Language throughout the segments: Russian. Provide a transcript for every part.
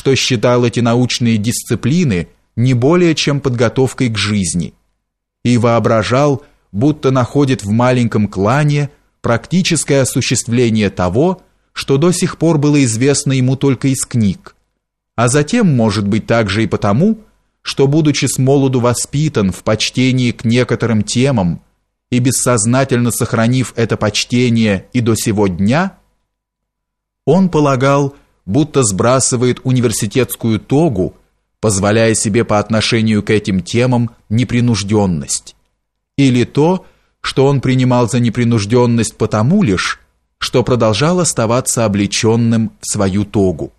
что считал эти научные дисциплины не более чем подготовкой к жизни и воображал, будто находит в маленьком клане практическое осуществление того, что до сих пор было известно ему только из книг, а затем, может быть, также и потому, что, будучи с молоду воспитан в почтении к некоторым темам и бессознательно сохранив это почтение и до сего дня, он полагал, будто сбрасывает университетскую тогу, позволяя себе по отношению к этим темам непринужденность, или то, что он принимал за непринужденность потому лишь, что продолжал оставаться облеченным в свою тогу.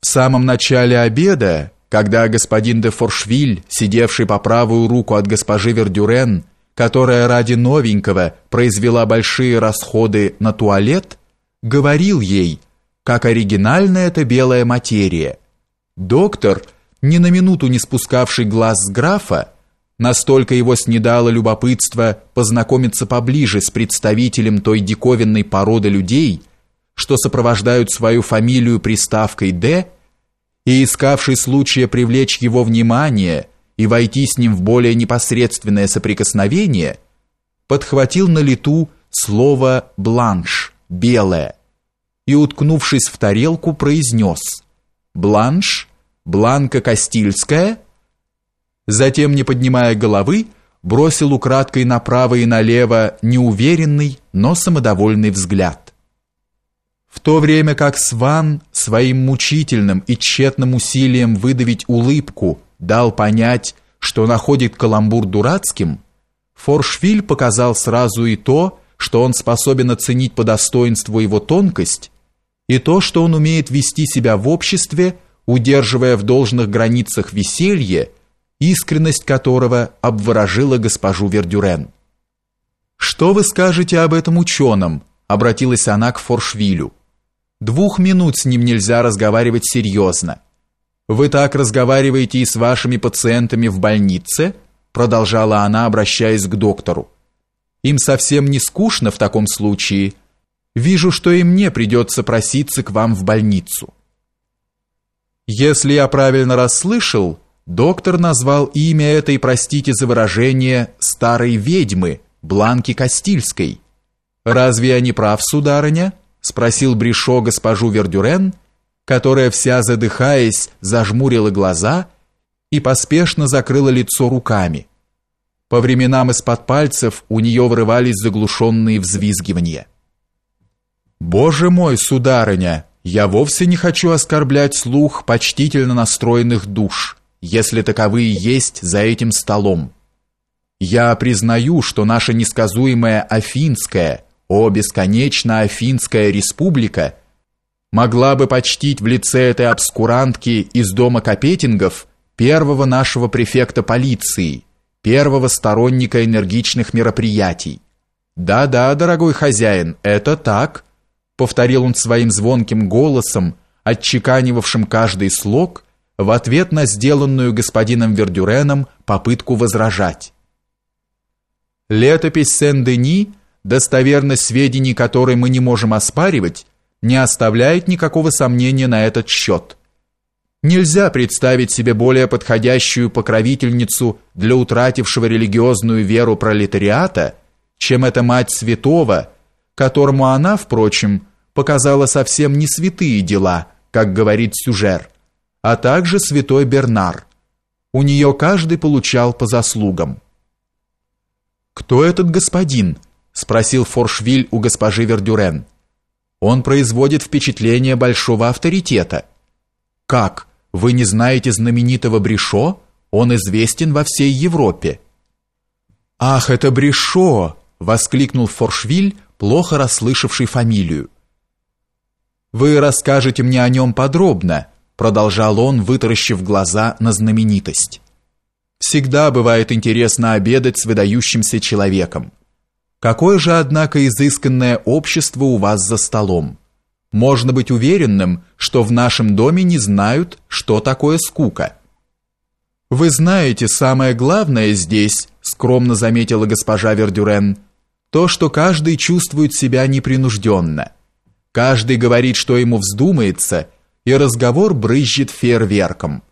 В самом начале обеда, когда господин де Форшвиль, сидевший по правую руку от госпожи Вердюрен, которая ради новенького произвела большие расходы на туалет, говорил ей, как оригинальна эта белая материя. Доктор, ни на минуту не спускавший глаз с графа, настолько его снедало любопытство познакомиться поближе с представителем той диковинной породы людей, что сопровождают свою фамилию приставкой «Д», и искавший случая привлечь его внимание и войти с ним в более непосредственное соприкосновение, подхватил на лету слово «бланш» – «белое» и, уткнувшись в тарелку, произнес «бланш», «бланка Кастильская», затем, не поднимая головы, бросил украдкой направо и налево неуверенный, но самодовольный взгляд. В то время как Сван своим мучительным и тщетным усилием выдавить улыбку дал понять, что находит каламбур дурацким, Форшвиль показал сразу и то, что он способен оценить по достоинству его тонкость, и то, что он умеет вести себя в обществе, удерживая в должных границах веселье, искренность которого обворожила госпожу Вердюрен. «Что вы скажете об этом ученом?» – обратилась она к Форшвилю. «Двух минут с ним нельзя разговаривать серьезно. Вы так разговариваете и с вашими пациентами в больнице?» – продолжала она, обращаясь к доктору. «Им совсем не скучно в таком случае. Вижу, что и мне придется проситься к вам в больницу». Если я правильно расслышал, Доктор назвал имя этой, простите за выражение, старой ведьмы, Бланки Кастильской. «Разве я не прав, сударыня?» — спросил Бришо госпожу Вердюрен, которая вся задыхаясь зажмурила глаза и поспешно закрыла лицо руками. По временам из-под пальцев у нее врывались заглушенные взвизгивания. «Боже мой, сударыня, я вовсе не хочу оскорблять слух почтительно настроенных душ» если таковые есть за этим столом. Я признаю, что наша несказуемая Афинская, о бесконечно Афинская республика, могла бы почтить в лице этой обскурантки из дома Капетингов первого нашего префекта полиции, первого сторонника энергичных мероприятий. Да-да, дорогой хозяин, это так, повторил он своим звонким голосом, отчеканивавшим каждый слог в ответ на сделанную господином Вердюреном попытку возражать. Летопись Сен-Дени, достоверность сведений которой мы не можем оспаривать, не оставляет никакого сомнения на этот счет. Нельзя представить себе более подходящую покровительницу для утратившего религиозную веру пролетариата, чем эта мать святого, которому она, впрочем, показала совсем не святые дела, как говорит Сюжер а также святой Бернар. У нее каждый получал по заслугам. «Кто этот господин?» – спросил Форшвиль у госпожи Вердюрен. «Он производит впечатление большого авторитета». «Как? Вы не знаете знаменитого Бришо? Он известен во всей Европе». «Ах, это Бришо!» – воскликнул Форшвиль, плохо расслышавший фамилию. «Вы расскажете мне о нем подробно», продолжал он, вытаращив глаза на знаменитость. Всегда бывает интересно обедать с выдающимся человеком. Какое же, однако, изысканное общество у вас за столом. Можно быть уверенным, что в нашем доме не знают, что такое скука. Вы знаете, самое главное здесь, скромно заметила госпожа Вердюрен, то, что каждый чувствует себя непринужденно. Каждый говорит, что ему вздумается, и разговор брызжет фейерверком.